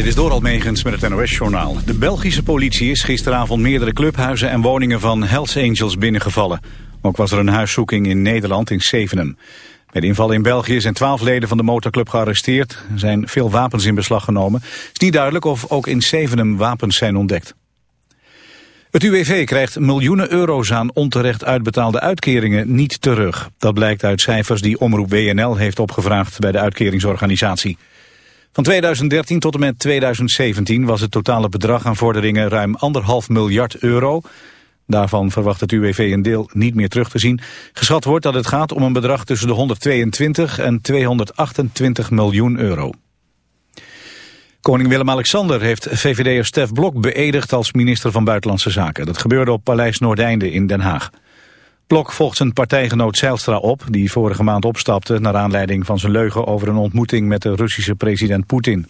Dit is door Almegens met het NOS-journaal. De Belgische politie is gisteravond meerdere clubhuizen en woningen van Hells Angels binnengevallen. Ook was er een huiszoeking in Nederland in Zevenum. Bij de inval in België zijn twaalf leden van de motorclub gearresteerd. Er zijn veel wapens in beslag genomen. Het is niet duidelijk of ook in Zevenum wapens zijn ontdekt. Het UWV krijgt miljoenen euro's aan onterecht uitbetaalde uitkeringen niet terug. Dat blijkt uit cijfers die Omroep WNL heeft opgevraagd bij de uitkeringsorganisatie. Van 2013 tot en met 2017 was het totale bedrag aan vorderingen ruim anderhalf miljard euro. Daarvan verwacht het UWV een deel niet meer terug te zien. Geschat wordt dat het gaat om een bedrag tussen de 122 en 228 miljoen euro. Koning Willem-Alexander heeft VVD'er Stef Blok beëdigd als minister van Buitenlandse Zaken. Dat gebeurde op Paleis Noordeinde in Den Haag. Blok volgt zijn partijgenoot Zijlstra op, die vorige maand opstapte... naar aanleiding van zijn leugen over een ontmoeting met de Russische president Poetin.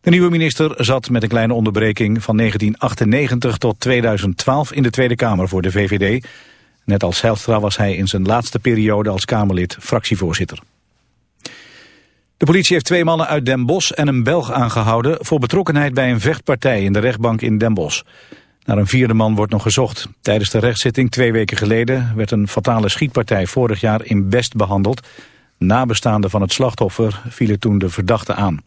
De nieuwe minister zat met een kleine onderbreking van 1998 tot 2012 in de Tweede Kamer voor de VVD. Net als Zijlstra was hij in zijn laatste periode als Kamerlid fractievoorzitter. De politie heeft twee mannen uit Den Bosch en een Belg aangehouden... voor betrokkenheid bij een vechtpartij in de rechtbank in Den Bosch. Naar een vierde man wordt nog gezocht. Tijdens de rechtszitting twee weken geleden... werd een fatale schietpartij vorig jaar in Best behandeld. Nabestaanden van het slachtoffer vielen toen de verdachte aan.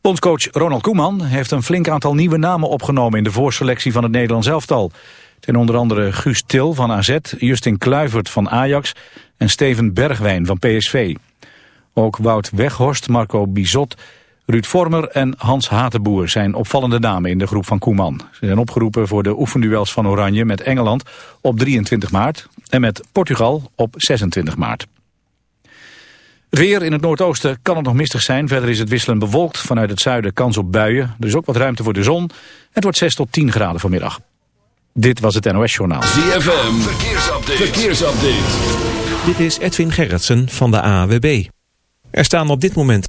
Bondscoach Ronald Koeman heeft een flink aantal nieuwe namen opgenomen... in de voorselectie van het Nederlands elftal. Ten onder andere Guus Til van AZ, Justin Kluivert van Ajax... en Steven Bergwijn van PSV. Ook Wout Weghorst, Marco Bizot, Ruud Vormer en Hans Hatenboer zijn opvallende namen in de groep van Koeman. Ze zijn opgeroepen voor de oefenduels van Oranje met Engeland op 23 maart en met Portugal op 26 maart. weer in het noordoosten kan het nog mistig zijn. Verder is het wisselend bewolkt. Vanuit het zuiden kans op buien. Er is ook wat ruimte voor de zon. Het wordt 6 tot 10 graden vanmiddag. Dit was het NOS Journaal. ZFM, verkeersupdate. verkeersupdate. Dit is Edwin Gerritsen van de AWB. Er staan op dit moment...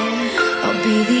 Baby. the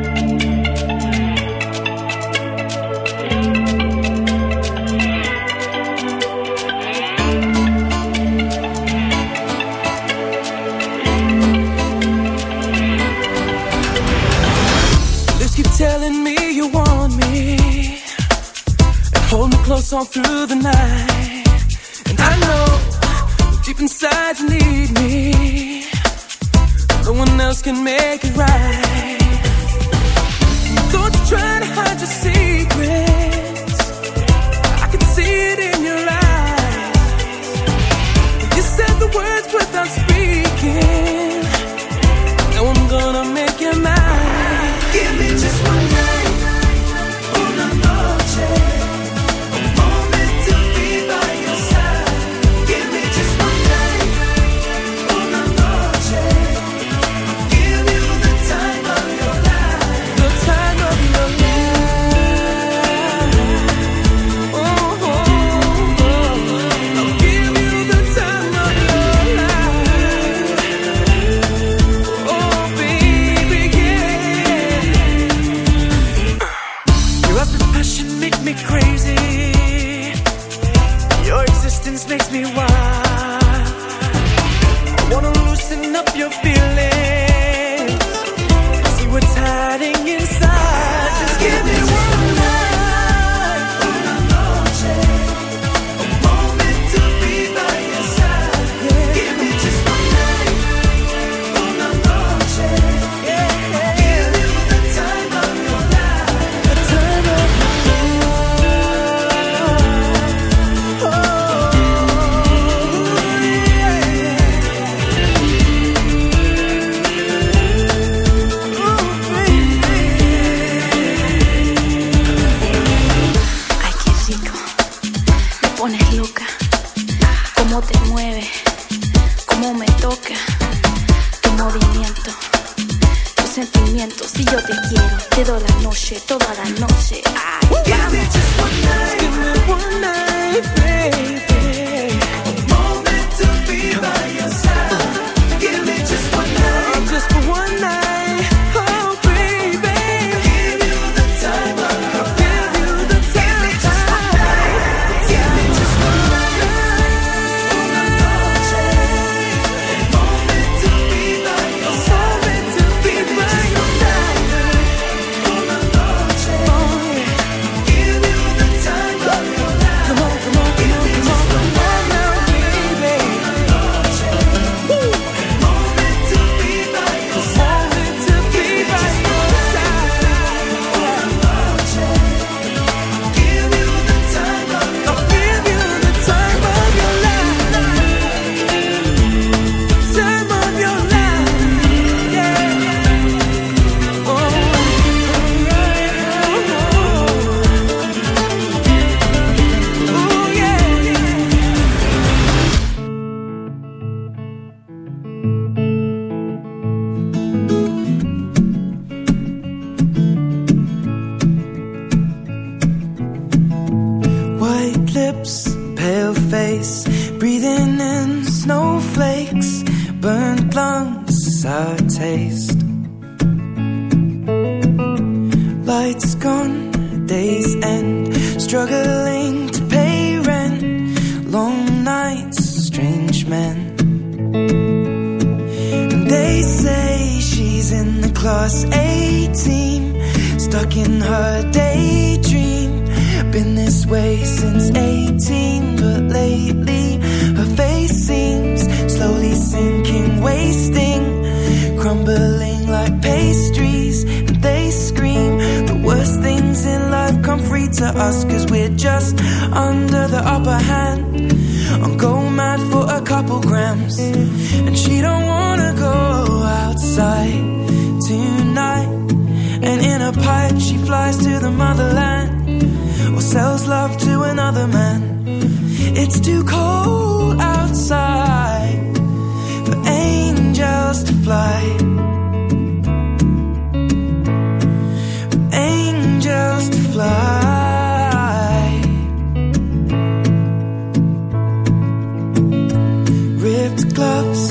gloves.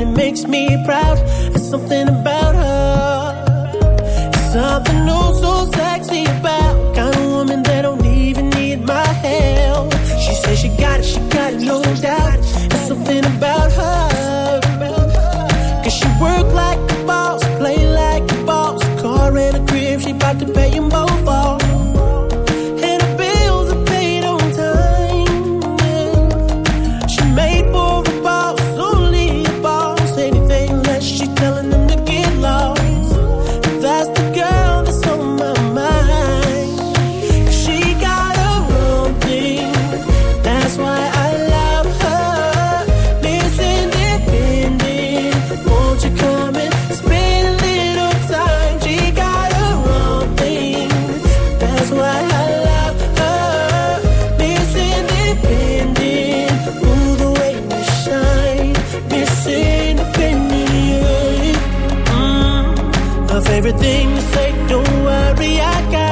and it makes me proud. It's something favorite thing to say. Don't worry, I got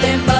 te.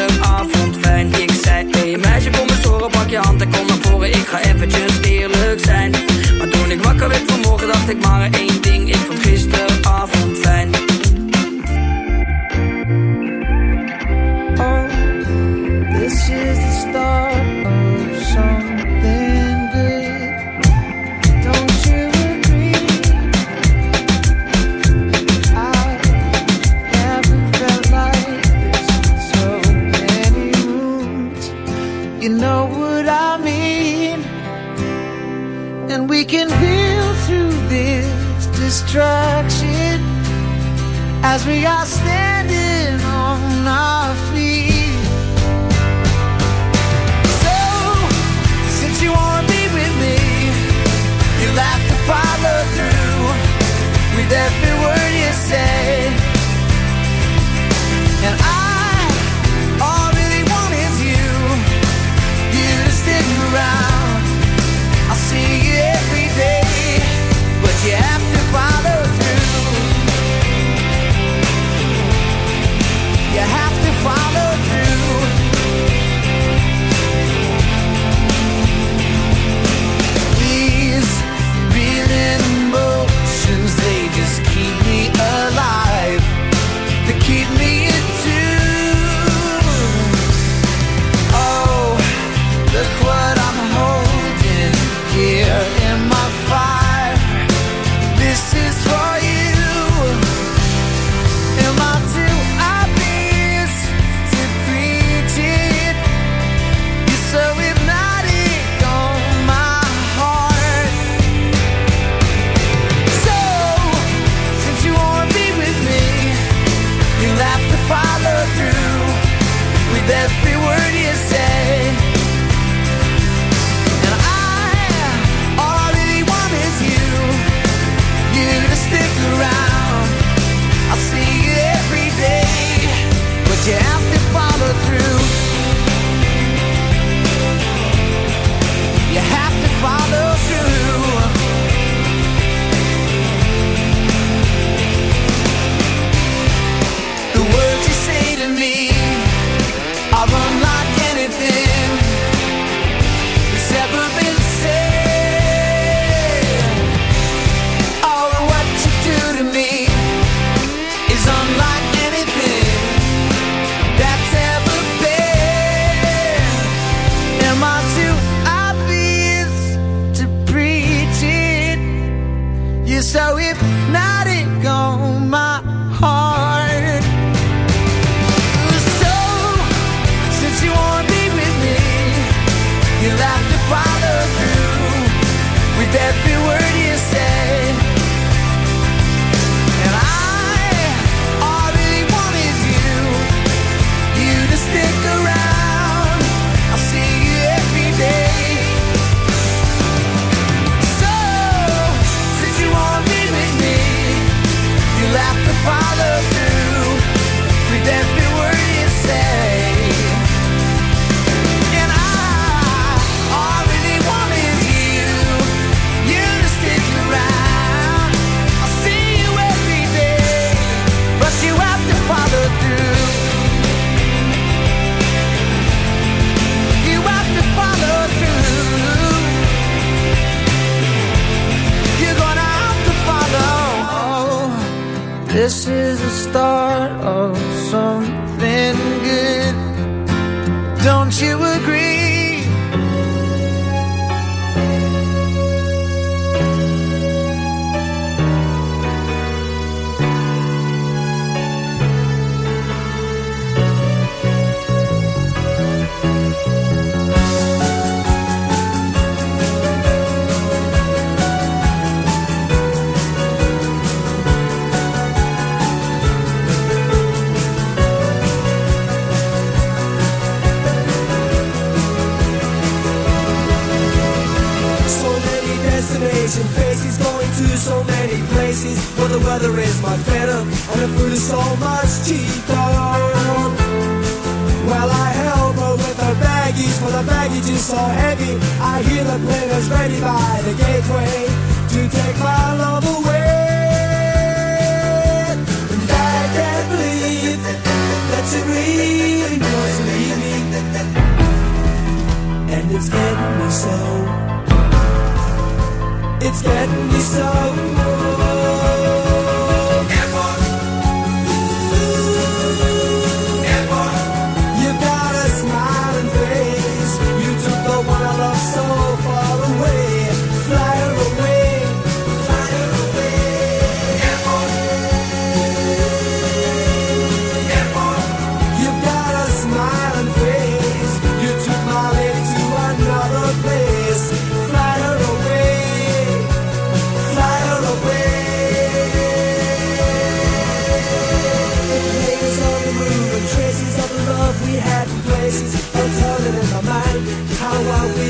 start of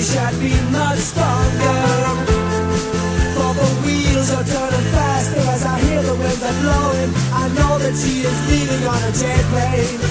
wish I'd been much stronger. For the wheels are turning faster as I hear the winds are blowing. I know that she is leaving on a jet plane.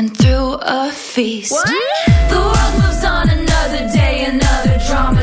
and threw a feast. The world moves on another day, another drama,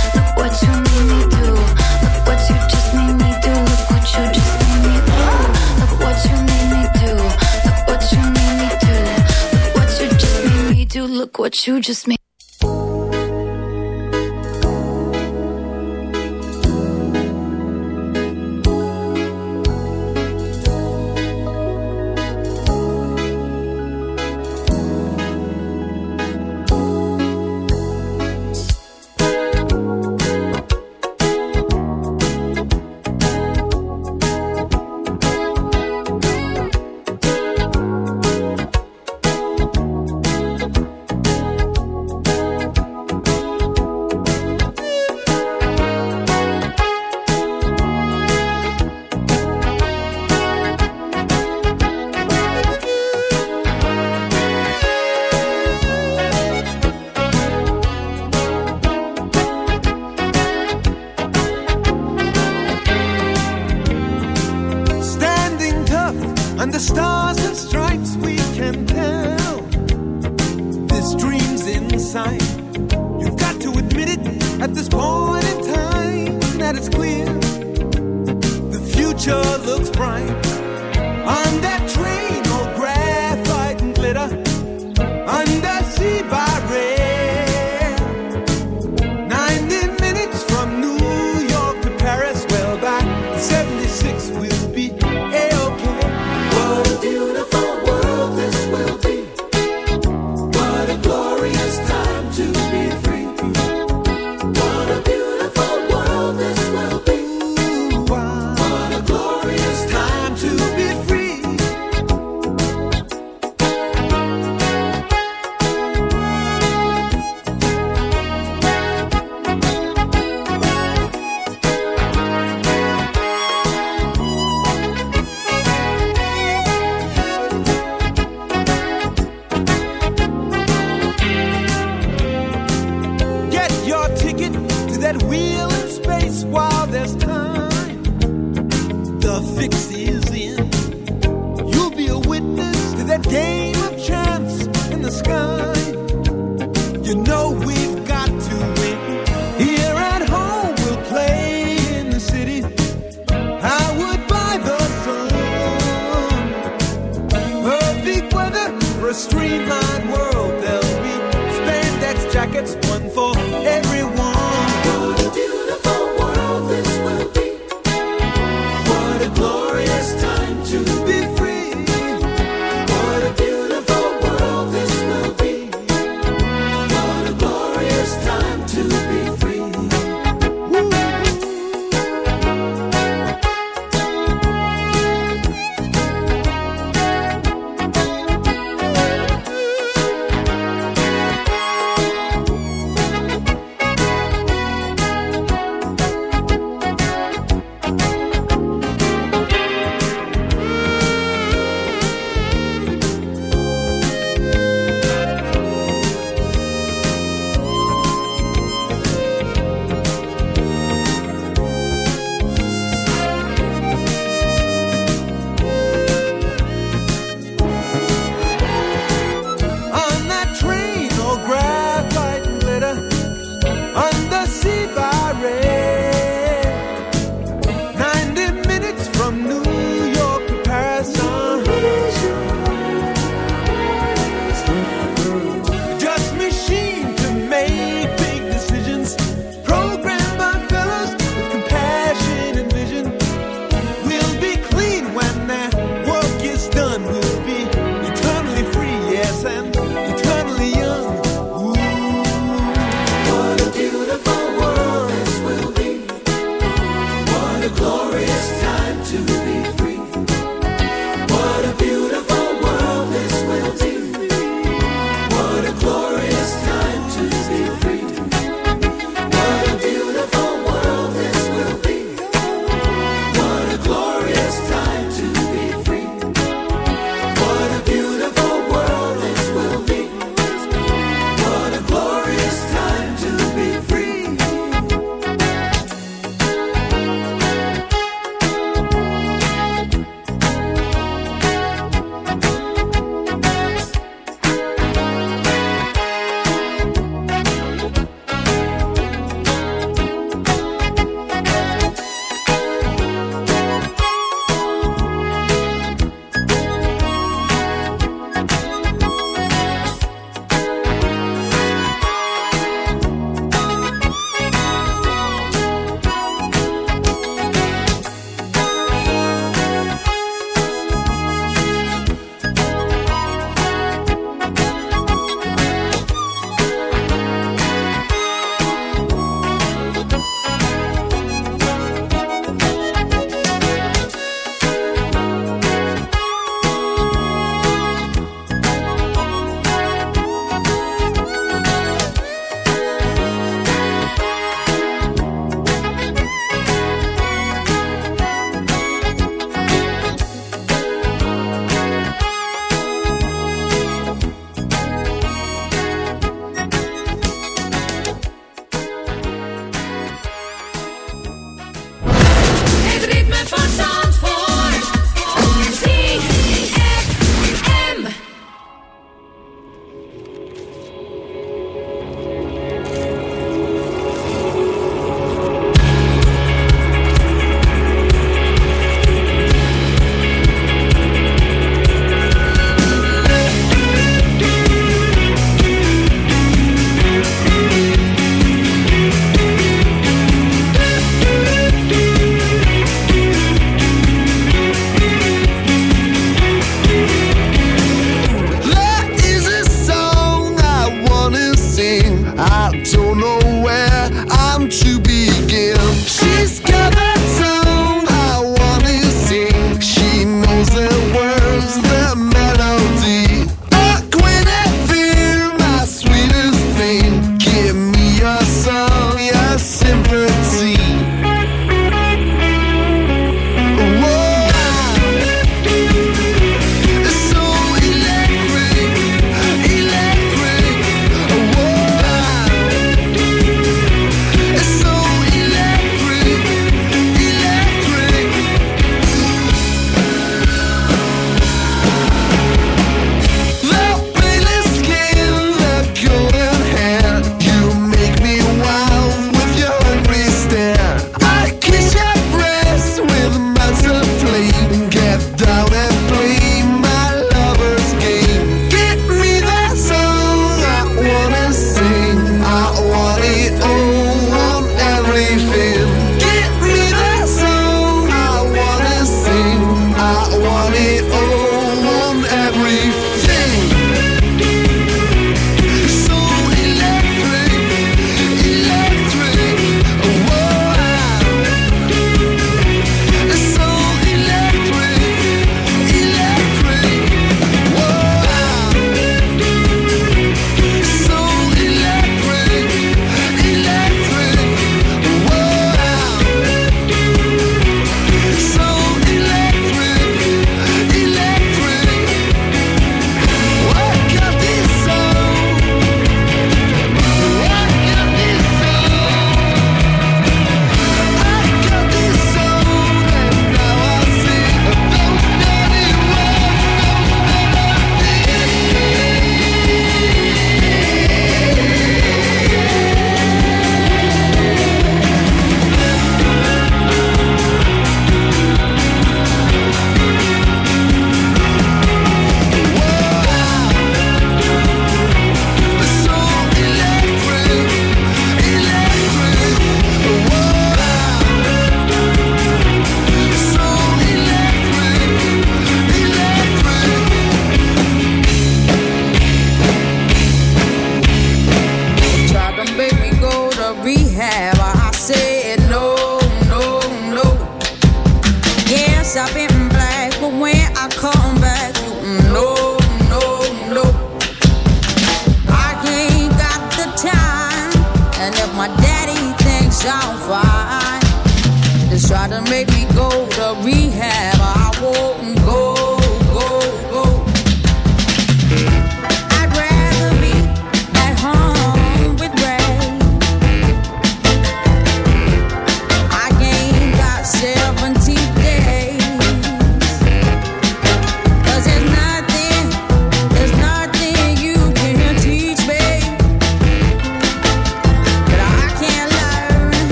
What you just made.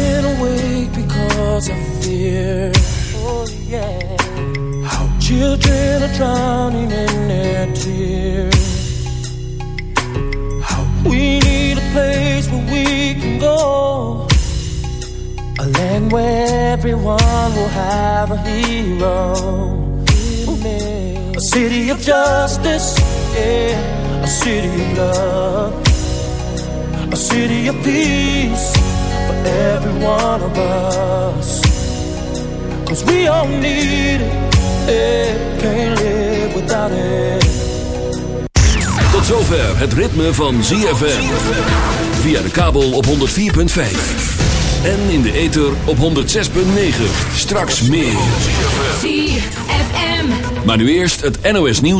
been awake because of fear. Oh, yeah. How children are drowning in their tears. How we need a place where we can go. A land where everyone will have a hero. Ooh. A city of justice, yeah. A city of love. A city of peace every one we all need it, eh, can't live without it. Tot zover het ritme van ZFM. Via de kabel op 104.5. En in de ether op 106.9. Straks meer. ZFM. Maar nu eerst het NOS nieuws.